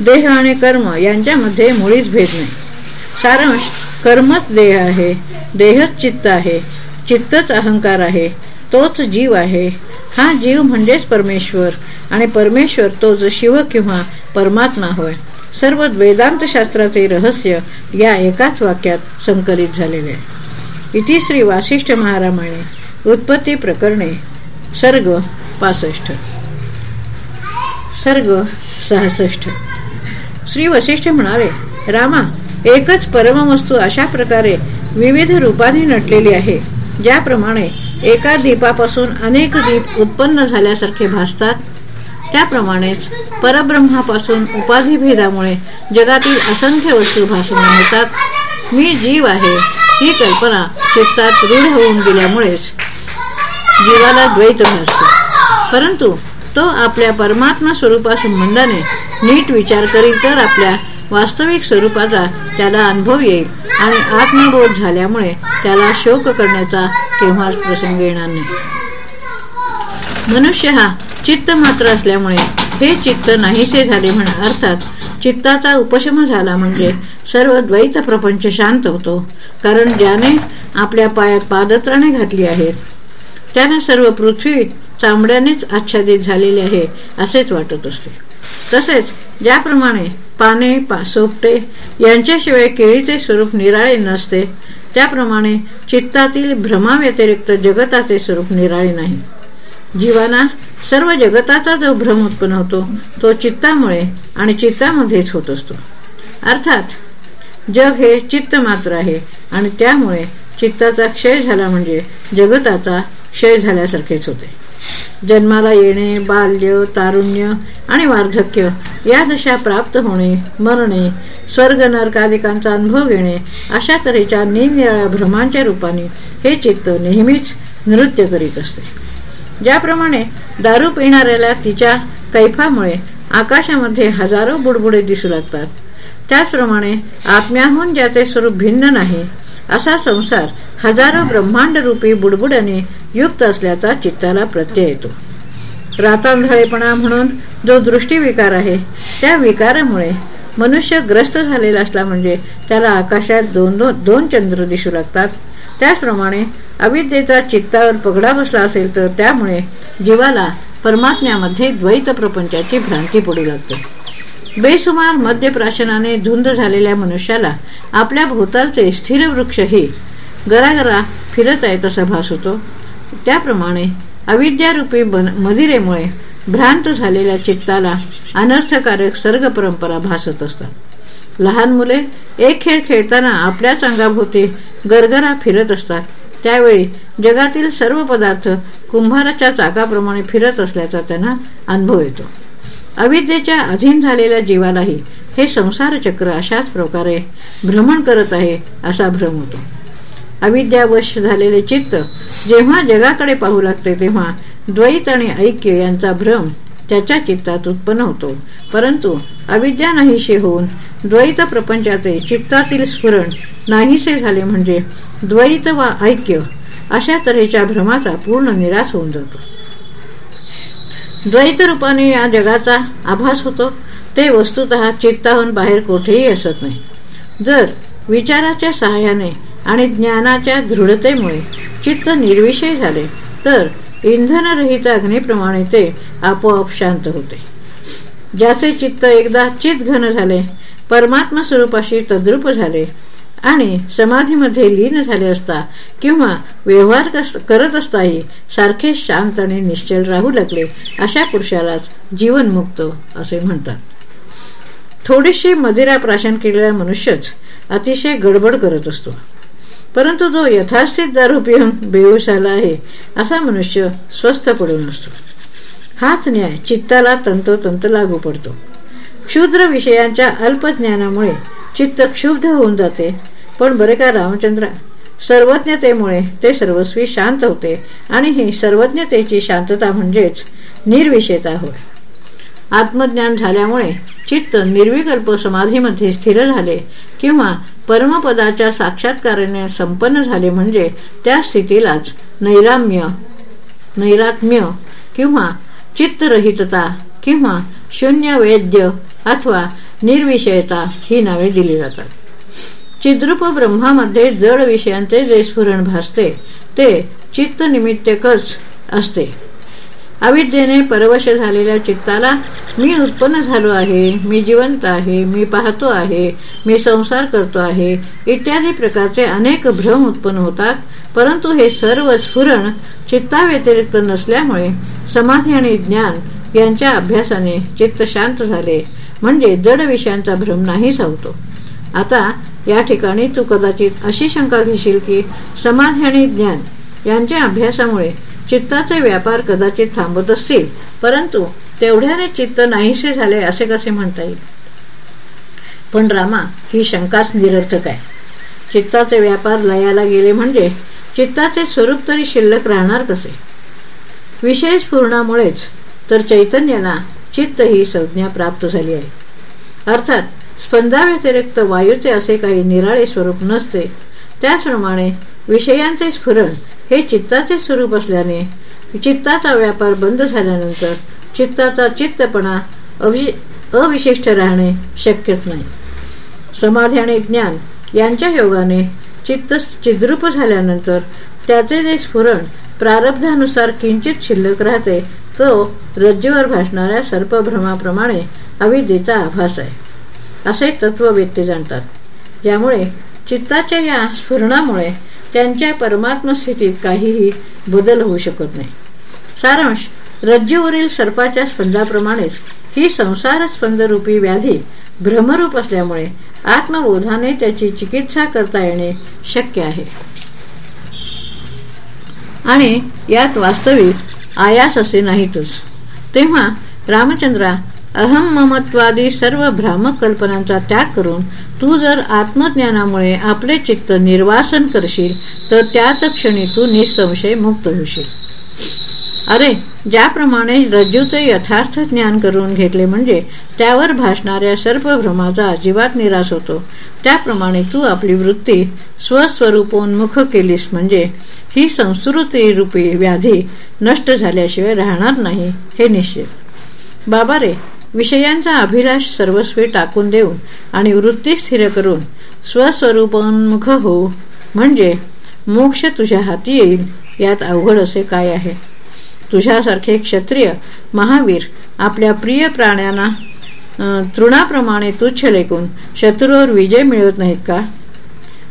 देह आणि कर्म यांच्यामध्ये मुळीच भेद नाही. सारांश कर्मच देह आहे देहच चित्त आहे चित्तच अहंकार आहे तोच जीव आहे. हा जीव म्हणजेच परमेश्वर आणि परमेश्वर तोच शिव किंवा परमात्मा होय. सर्व वेदांत शास्त्राचे रहस्य या एकाच वाक्यात संकलित झालेले आहे. इति श्री वासिष्ठ महारामाने उत्पत्ती प्रकरणे. सर्ग पासष्ट. सर्ग सहासष्ट. श्री वशिष्ठ म्हणाले रामा एकच परमवस्तू अशा प्रकारे विविध रूपाने नटलेली आहे ज्याप्रमाणे एका दीपापासून अनेक दीप उत्पन्न झाल्यासारखे भासतात. त्याप्रमाणेच परब्रह्मापासून उपाधिभेदामुळे जगातील असंख्य वस्तू भासमान होतात. मी जीव आहे ही कल्पना चित्तात रूढ होऊन गेल्यामुळेच जीवाला द्वैत भासतो परंतु तो आपल्या परमात्मा स्वरूपा संबंधाने नीट विचार करील तर आपल्या वास्तविक स्वरूपाचा त्याला अनुभव येईल आणि आत्मबोध झाल्यामुळे त्याला शोक करण्याचा केव्हाच प्रसंग येणार नाही. मनुष्य हा चित्त मात्र असल्यामुळे हे चित्त नाहीसे झाले म्हणा. अर्थात चित्ताचा उपशम झाला म्हणजे सर्व द्वैत प्रपंच शांत होतो. कारण ज्याने आपल्या पायात पादत्राणे घातली आहेत त्याने सर्व पृथ्वी चांबड्यानेच आच्छादित झालेली आहे असेच वाटत असते. तसेच ज्याप्रमाणे पाने पा सोपटे यांच्याशिवाय केळीचे स्वरूप निराळे नसते त्याप्रमाणे चित्तातील भ्रमाव्यतिरिक्त जगताचे स्वरूप निराळे नाही. जीवाना सर्व जगताचा जो भ्रम उत्पन्न होतो तो चित्तामुळे आणि चित्तामध्येच होत असतो. अर्थात जग हे चित्त मात्र आहे. आणि त्यामुळे चित्ताचा क्षय झाला म्हणजे जगताचा क्षय झाल्यासारखेच होते. जन्माला येणे बाल्य तारुण्य आणि वार्धक्य या दशा प्राप्त होणे मरणे स्वर्ग नरकादिकांचा अनुभव घेणे अशा तऱ्हेच्या निरनिराळ्या भ्रमांच्या रूपाने हे चित्त नेहमीच नृत्य करीत असते. ज्याप्रमाणे दारू पिणाऱ्याला तिच्या कैफामुळे आकाशामध्ये हजारो बुडबुडे दिसू लागतात त्याचप्रमाणे आत्म्याहून ज्याचे स्वरूप भिन्न नाही असा संसार हजारो ब्रह्मांड रूपी बुडबुडाने युक्त असल्याचा चित्ताला प्रत्यय येतो. रातांधळेपणा म्हणून जो दृष्टीविकार आहे त्या विकारामुळे मनुष्य ग्रस्त झालेला असला म्हणजे त्याला आकाशात दोन दोन दोन चंद्र दिसू लागतात. त्याचप्रमाणे अविद्येचा चित्तावर पगडा बसला असेल तर त्यामुळे जीवाला परमात्म्यामध्ये द्वैत प्रपंचाची भ्रांती पडू लागते. बेसुमार मध्यप्राशनाने धुंद झालेल्या मनुष्याला आपल्या भोवतालचे स्थिर वृक्षही गरागरा फिरत आहे तसा भास होतो. त्याप्रमाणे अविद्यारूपी मदिरेमुळे भ्रांत झालेल्या चित्ताला अनर्थकारक सर्ग परंपरा भासत असतात. लहान मुले एक खेळ खेळताना आपल्याच अंगाभोवती गरगरा फिरत असतात. त्यावेळी जगातील सर्व पदार्थ कुंभाराच्या चाकाप्रमाणे फिरत असल्याचा त्यांना अनुभव येतो. अविद्येच्या अधीन झालेल्या जीवालाही हे संसार चक्र अशाच प्रकारे भ्रमण करत आहे असा भ्रम होतो. अविद्यावश झालेले चित्त जेव्हा जगाकडे पाहू लागते तेव्हा द्वैत आणि ऐक्य यांचा भ्रम त्याच्या चित्तात उत्पन्न होतो. परंतु अविद्या नाहीशी होऊन द्वैत प्रपंचाचे चित्तातील स्फुरण नाहीसे झाले म्हणजे द्वैत वा ऐक्य अशा तऱ्हेच्या भ्रमाचा पूर्ण निराश होऊन जातो. द्वैत रूपाने या जगाचा आभास होतो ते वस्तुत चित्ताहून बाहेर कोठेही असत नाही. जर विचाराच्या सहाय्याने आणि ज्ञानाच्या दृढतेमुळे चित्त निर्विषय झाले तर इंधनरहित अग्नीप्रमाणे ते आपोआप शांत होते. ज्याचे चित्त एकदा चित घन झाले परमात्मा स्वरूपाशी तद्रुप झाले आणि समाधीमध्ये लीन झाले असता किंवा व्यवहार करत असताही सारखे शांत आणि निश्चल राहू लागले. अशा पुरुषालाच जीवनमुक्त असे म्हणतात. थोडीशी मदिरा प्राशन केलेला मनुष्यच अतिशय गडबड करत असतो. परंतु जो यथास्थित दारू पिऊन बेहूस आला आहे असा मनुष्य स्वस्थ पडून असतो. हाच न्याय चित्ताला तंतोतंत लागू पडतो. क्षुद्र विषयांच्या अल्पज्ञानामुळे चित्त क्षुब्ध होऊन जाते पण बरे का रामचंद्र? सर्वज्ञतेमुळे ते सर्वस्वी शांत होते आणि ही सर्वज्ञतेची शांतता म्हणजेच निर्विषयता होय आत्मज्ञान झाल्यामुळे चित्त निर्विकल्प समाधीमध्ये स्थिर झाले किंवा परमपदाच्या साक्षात्काराने संपन्न झाले म्हणजे त्या स्थितीलाच नैराम्य नैरात्म्य किंवा चित्तरहितता किंवा शून्य वैद्य अथवा निर्विषयता ही नावे दिली जातात. चिद्रूप ब्रह्मामध्ये जड विषयांचे जे स्फुरण भासते. ते चित्त निमित्तकच असते. अविद्येने परवश झालेल्या चित्ताला मी उत्पन्न झालो आहे मी जिवंत आहे मी पाहतो आहे मी संसार करतो आहे इत्यादी प्रकारचे अनेक भ्रम उत्पन्न होतात परंतु हे सर्व स्फुरण चित्ताव्यतिरिक्त नसल्यामुळे समाधी आणि ज्ञान यांच्या अभ्यासाने चित्त शांत झाले. म्हणजे जड विषयांचा भ्रम नाही सावतो आता या ठिकाणी तू कदाचित अशी शंका घेशील की समाधी आणि ज्ञान यांच्या अभ्यासामुळे चित्ताचे व्यापार कदाचित थांबत असतील परंतु तेवढ्याने चित्त नाहीसे झाले असे कसे म्हणता येईल? पण रामा ही शंकाच निरर्थक आहे. चित्ताचे व्यापार लयाला गेले म्हणजे चित्ताचे स्वरूप तरी शिल्लक राहणार कसे? विशेष पूर्णामुळेच तर चैतन्याला चित्त ही संज्ञा प्राप्त झाली आहे. अर्थात स्पंदाव्यतिरिक्त वायूचे असे काही निराळे स्वरूप नसते. त्याचप्रमाणे विषयांचे स्फुरण हे चित्ताचे स्वरूप असल्याने चित्ताचा व्यापार बंद झाल्यानंतर चित्ताचा चित्तपणा अविशिष्ट राहणे शक्यच नाही. समाधी आणि ज्ञान यांच्या योगाने चित्त चिद्रूप झाल्यानंतर त्याचे जे स्फुरण प्रारब्धानुसार किंचित शिल्लक राहते तो रज्जूवर भासणाऱ्या सर्पभ्रमाप्रमाणे अविद्येचा आभास आहे. असे तत्ववेत्ते जाणतात. ज्यामुळे चित्ताच्या या स्फुरणामुळे त्यांच्या परमात्म स्थितीत काहीही बदल होऊ शकत नाही. सारांश रज्जूवरील सर्पाच्या स्पंदाप्रमाणेच ही संसार स्पंदरूपी व्याधी भ्रमरूप असल्यामुळे आत्मबोधाने त्याची चिकित्सा करता येणे शक्य आहे. आणि यात वास्तविक आयास असे नाहीतच. तेव्हा रामचंद्रा अहम ममत्वादी सर्व भ्रामक कल्पनांचा त्याग करून तू जर आत्मज्ञानामुळे आपले चित्त निर्वासन करशील तर त्याच क्षणी तू निसंशय मुक्त होशील. अरे ज्याप्रमाणे रज्जूचे यथार्थ ज्ञान करून घेतले म्हणजे त्यावर भासणाऱ्या सर्व भ्रमाचा अजिबात निराश होतो. त्याप्रमाणे तू आपली वृत्ती स्वस्वरूपोन्मुख केलीस म्हणजे ही संस्कृती रूपी व्याधी नष्ट झाल्याशिवाय राहणार नाही हे निश्चित. बाबा रे विषयांचा अभिलाष सर्वस्वी टाकून देऊन आणि वृत्ती स्थिर करून स्वस्वरूपोन्मुख हो. म्हणजे मोक्ष तुझ्या हाती येईल यात अवघड असे काय आहे? तुझ्यासारखे क्षत्रिय महावीर आपल्या प्रिय प्राण्यांना तृणाप्रमाणे तुच्छ लेखून शत्रूवर विजय मिळवत नाहीत का?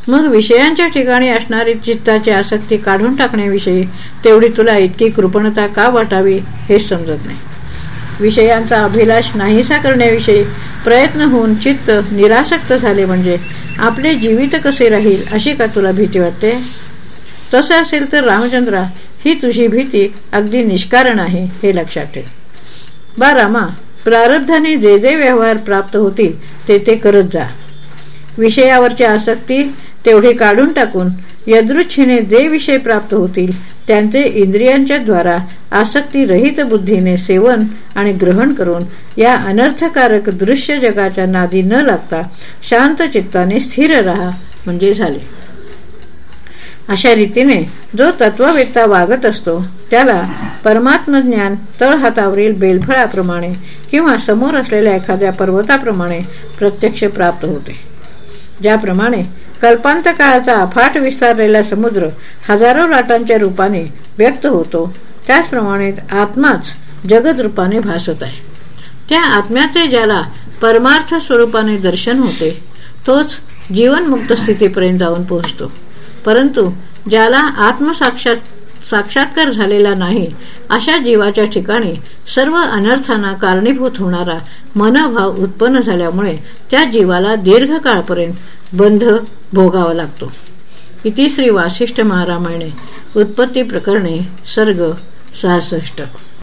मग विषयांच्या ठिकाणी असणारी चित्ताची आसक्ती काढून टाकण्याविषयी तेवढी तुला इतकी कृपणता का वाटावी हे समजत नाही. विषयांचा अभिलाष नाहीसा करण्याविषयी प्रयत्न होऊन चित्त निरासक्त झाले म्हणजे आपले जीवित कसे राहील अशी का तुला भीती वाटते? तसे असेल तर रामचंद्रा ही तुझी भीती अगदी निष्कारण आहे हे लक्षात ठेव. बा रामा प्रारब्धाने जे जे व्यवहार प्राप्त होतील ते ते करत जा. विषयावरची आसक्ती तेवढे काढून टाकून यदृच्छेने जे विषय प्राप्त होतील त्यांचे इंद्रियांच्या द्वारा आसक्ती रहित बुद्धीने सेवन आणि ग्रहण करून या अनर्थकारक दृश्य जगाच्या नादी न लागता शांत चित्ताने स्थिर राहा म्हणजे झाले. अशा रीतीने जो तत्ववेत्ता वागत असतो त्याला परमात्म ज्ञान तळहातावरील बेलफळाप्रमाणे किंवा समोर असलेल्या एखाद्या पर्वताप्रमाणे प्रत्यक्ष प्राप्त होते. ज्याप्रमाणे कल्पांत काळाचा अफाट विस्तारलेला समुद्र हजारो लाटांच्या रूपाने व्यक्त होतो. त्याचप्रमाणे आत्माच जगद रूपाने भासत आहे. त्या आत्म्याचे ज्याला परमार्थ स्वरूपाने दर्शन होते तोच जीवनमुक्त स्थितीपर्यंत जाऊन पोहोचतो. परंतु ज्याला आत्मसाक्षात साक्षात्कार झालेला नाही अशा जीवाच्या ठिकाणी सर्व अनर्थांना कारणीभूत होणारा मनभाव उत्पन्न झाल्यामुळे त्या जीवाला दीर्घकाळपर्यंत बंध भोगावा लागतो. इतिश्री वासिष्ठ महारामायणे. उत्पत्ती प्रकरणे सर्ग सहासष्ट.